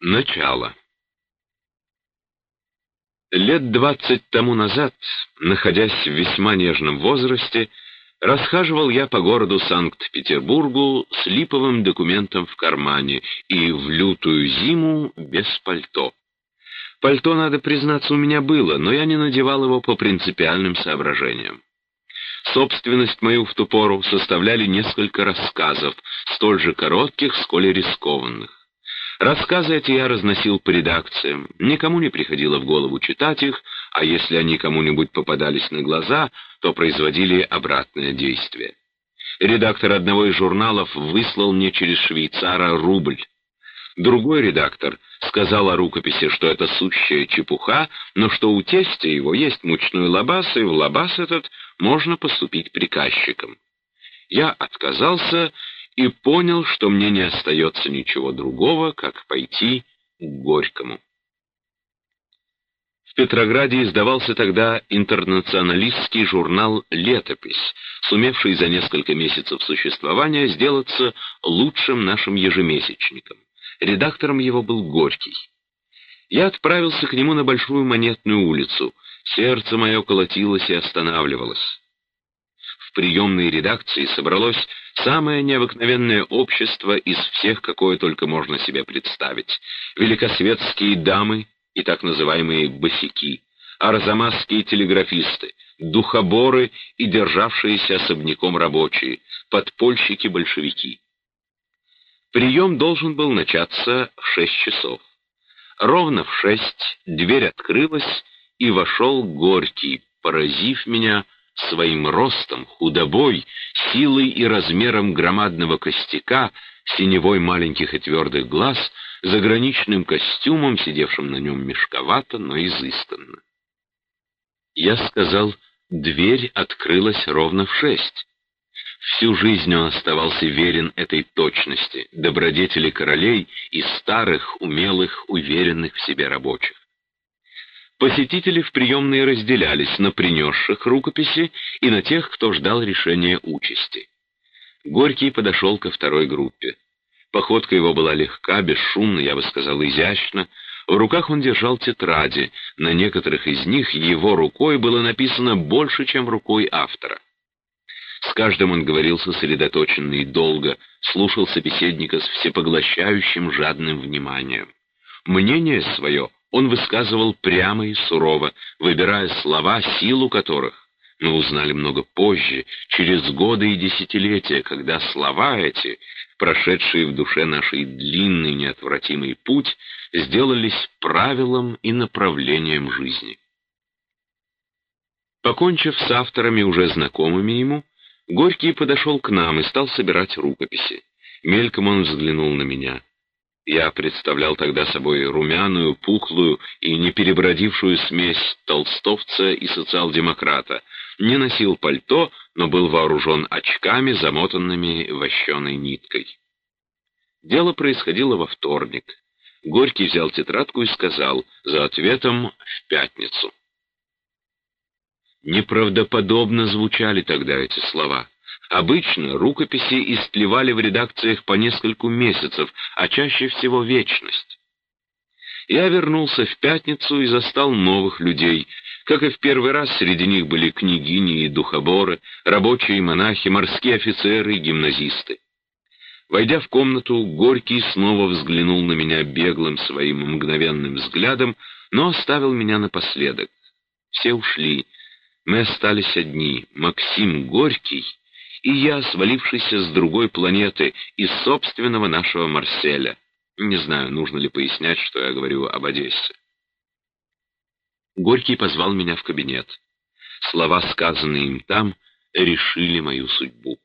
Начало. Лет двадцать тому назад, находясь в весьма нежном возрасте, расхаживал я по городу Санкт-Петербургу с липовым документом в кармане и в лютую зиму без пальто. Пальто, надо признаться, у меня было, но я не надевал его по принципиальным соображениям. Собственность мою в ту пору составляли несколько рассказов, столь же коротких, сколь и рискованных. Рассказы эти я разносил по редакциям. Никому не приходило в голову читать их, а если они кому-нибудь попадались на глаза, то производили обратное действие. Редактор одного из журналов выслал мне через швейцара рубль. Другой редактор сказал о рукописи, что это сущая чепуха, но что у тестя его есть мучной лабаз, и в лабаз этот можно поступить приказчиком. Я отказался и понял, что мне не остается ничего другого, как пойти к Горькому. В Петрограде издавался тогда интернационалистский журнал «Летопись», сумевший за несколько месяцев существования сделаться лучшим нашим ежемесячником. Редактором его был Горький. Я отправился к нему на Большую Монетную улицу. Сердце мое колотилось и останавливалось. В приемной редакции собралось Самое необыкновенное общество из всех, какое только можно себе представить. Великосветские дамы и так называемые босики, арзамасские телеграфисты, духоборы и державшиеся особняком рабочие, подпольщики-большевики. Прием должен был начаться в шесть часов. Ровно в шесть дверь открылась, и вошел Горький, поразив меня своим ростом, худобой, силой и размером громадного костяка, синевой маленьких и твердых глаз, заграничным костюмом, сидевшим на нем мешковато, но изысканно. Я сказал, дверь открылась ровно в шесть. Всю жизнь он оставался верен этой точности, добродетели королей и старых, умелых, уверенных в себе рабочих. Посетители в приемные разделялись на принесших рукописи и на тех, кто ждал решения участи. Горький подошел ко второй группе. Походка его была легка, бесшумна, я бы сказал, изящна. В руках он держал тетради, на некоторых из них его рукой было написано больше, чем рукой автора. С каждым он говорил сосредоточенно и долго, слушал собеседника с всепоглощающим жадным вниманием. Мнение свое он высказывал прямо и сурово, выбирая слова, силу которых мы узнали много позже, через годы и десятилетия, когда слова эти, прошедшие в душе нашей длинный неотвратимый путь, сделались правилом и направлением жизни. Покончив с авторами, уже знакомыми ему, Горький подошел к нам и стал собирать рукописи. Мельком он взглянул на меня. Я представлял тогда собой румяную, пухлую и неперебродившую смесь толстовца и социал-демократа. Не носил пальто, но был вооружен очками, замотанными вощеной ниткой. Дело происходило во вторник. Горький взял тетрадку и сказал за ответом «в пятницу». Неправдоподобно звучали тогда эти слова. Обычно рукописи истлевали в редакциях по нескольку месяцев, а чаще всего вечность. Я вернулся в пятницу и застал новых людей. Как и в первый раз, среди них были княгини и духоборы, рабочие монахи, морские офицеры и гимназисты. Войдя в комнату, Горький снова взглянул на меня беглым своим мгновенным взглядом, но оставил меня напоследок. Все ушли. Мы остались одни. Максим Горький и я, свалившийся с другой планеты, из собственного нашего Марселя. Не знаю, нужно ли пояснять, что я говорю об Одессе. Горький позвал меня в кабинет. Слова, сказанные им там, решили мою судьбу.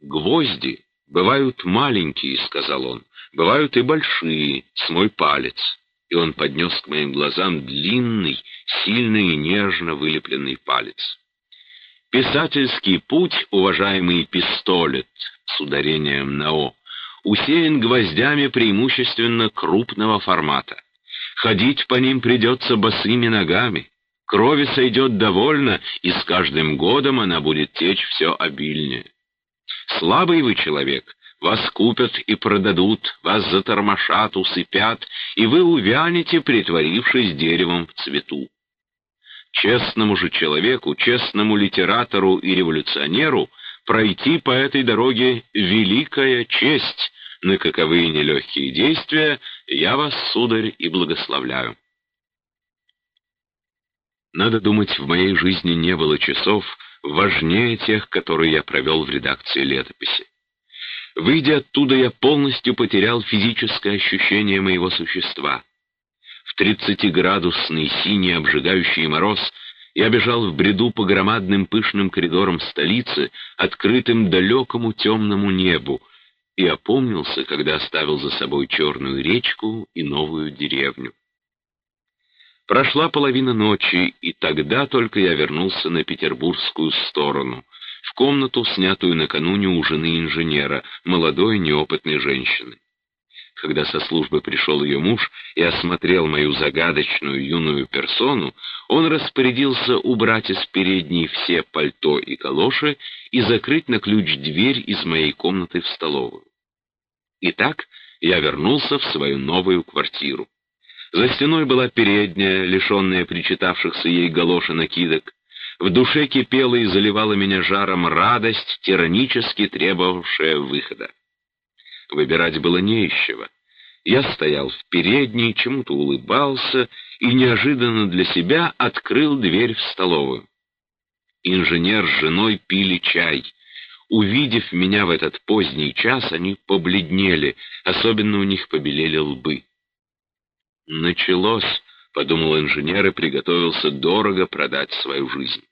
«Гвозди бывают маленькие», — сказал он, — «бывают и большие, с мой палец». И он поднес к моим глазам длинный, сильный и нежно вылепленный палец. Писательский путь, уважаемый пистолет, с ударением на «о», усеян гвоздями преимущественно крупного формата. Ходить по ним придется босыми ногами. Крови сойдет довольно, и с каждым годом она будет течь все обильнее. Слабый вы человек, вас купят и продадут, вас затормошат, усыпят, и вы увянете, притворившись деревом в цвету. Честному же человеку, честному литератору и революционеру пройти по этой дороге великая честь, на каковые нелегкие действия я вас, сударь, и благословляю. Надо думать, в моей жизни не было часов важнее тех, которые я провел в редакции летописи. Выйдя оттуда, я полностью потерял физическое ощущение моего существа. В тридцатиградусный синий обжигающий мороз я бежал в бреду по громадным пышным коридорам столицы, открытым далекому темному небу, и опомнился, когда оставил за собой черную речку и новую деревню. Прошла половина ночи, и тогда только я вернулся на петербургскую сторону, в комнату, снятую накануне у жены инженера, молодой неопытной женщины. Когда со службы пришел ее муж и осмотрел мою загадочную юную персону, он распорядился убрать из передней все пальто и калоши и закрыть на ключ дверь из моей комнаты в столовую. Итак, я вернулся в свою новую квартиру. За стеной была передняя, лишенная причитавшихся ей галош и накидок. В душе кипела и заливала меня жаром радость, тиранически требовавшая выхода. Выбирать было не из чего. Я стоял в передней, чему-то улыбался и неожиданно для себя открыл дверь в столовую. Инженер с женой пили чай. Увидев меня в этот поздний час, они побледнели, особенно у них побелели лбы. «Началось», — подумал инженер и приготовился дорого продать свою жизнь.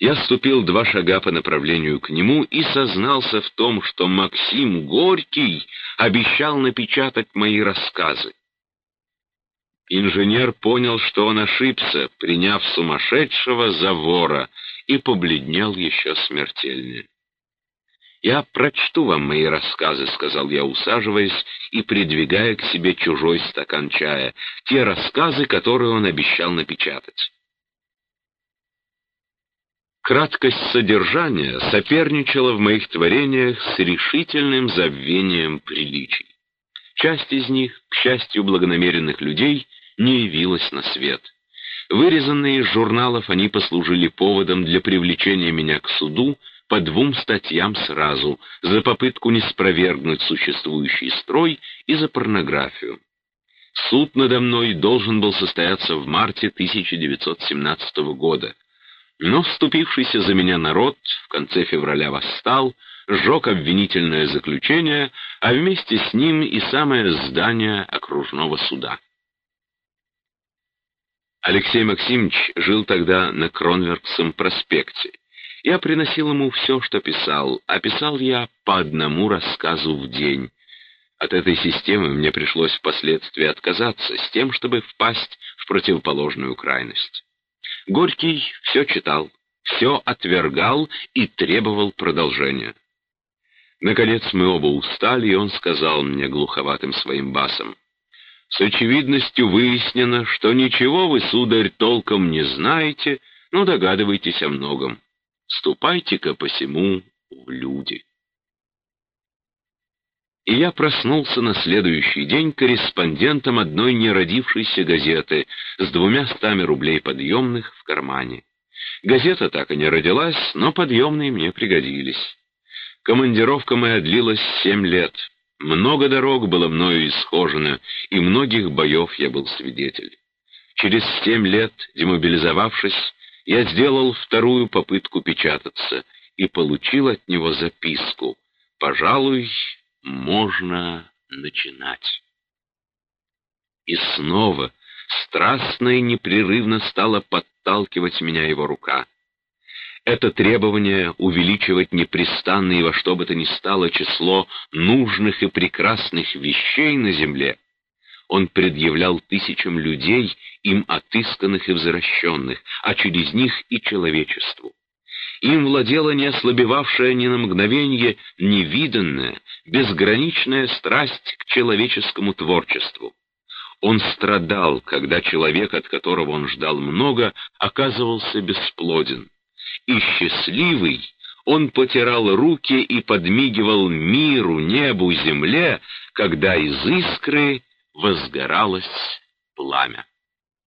Я ступил два шага по направлению к нему и сознался в том, что Максим Горький обещал напечатать мои рассказы. Инженер понял, что он ошибся, приняв сумасшедшего за вора, и побледнел еще смертельнее. «Я прочту вам мои рассказы», — сказал я, усаживаясь и придвигая к себе чужой стакан чая, те рассказы, которые он обещал напечатать. Краткость содержания соперничала в моих творениях с решительным забвением приличий. Часть из них, к счастью благонамеренных людей, не явилась на свет. Вырезанные из журналов они послужили поводом для привлечения меня к суду по двум статьям сразу за попытку не спровергнуть существующий строй и за порнографию. Суд надо мной должен был состояться в марте 1917 года, но вступившийся за меня народ в конце февраля восстал, сжег обвинительное заключение, а вместе с ним и самое здание окружного суда. Алексей Максимович жил тогда на Кронверкском проспекте. Я приносил ему все, что писал, а писал я по одному рассказу в день. От этой системы мне пришлось впоследствии отказаться с тем, чтобы впасть в противоположную крайность. Горький все читал, все отвергал и требовал продолжения. Наконец мы оба устали, и он сказал мне глуховатым своим басом, «С очевидностью выяснено, что ничего вы, сударь, толком не знаете, но догадываетесь о многом. Ступайте-ка посему в люди». И я проснулся на следующий день корреспондентом одной неродившейся газеты с двумя стами рублей подъемных в кармане. Газета так и не родилась, но подъемные мне пригодились. Командировка моя длилась семь лет. Много дорог было мною исхожено, и многих боев я был свидетель. Через семь лет, демобилизовавшись, я сделал вторую попытку печататься и получил от него записку. Пожалуй, можно начинать. И снова страстно и непрерывно стала подталкивать меня его рука. Это требование увеличивать непрестанно и во что бы то ни стало число нужных и прекрасных вещей на земле он предъявлял тысячам людей, им отысканных и возвращенных, а через них и человечеству. Им владела не ослабевавшая ни на мгновенье невиданная, безграничная страсть к человеческому творчеству. Он страдал, когда человек, от которого он ждал много, оказывался бесплоден. И счастливый, Он потирал руки и подмигивал миру, небу, земле, когда из искры возгоралось пламя.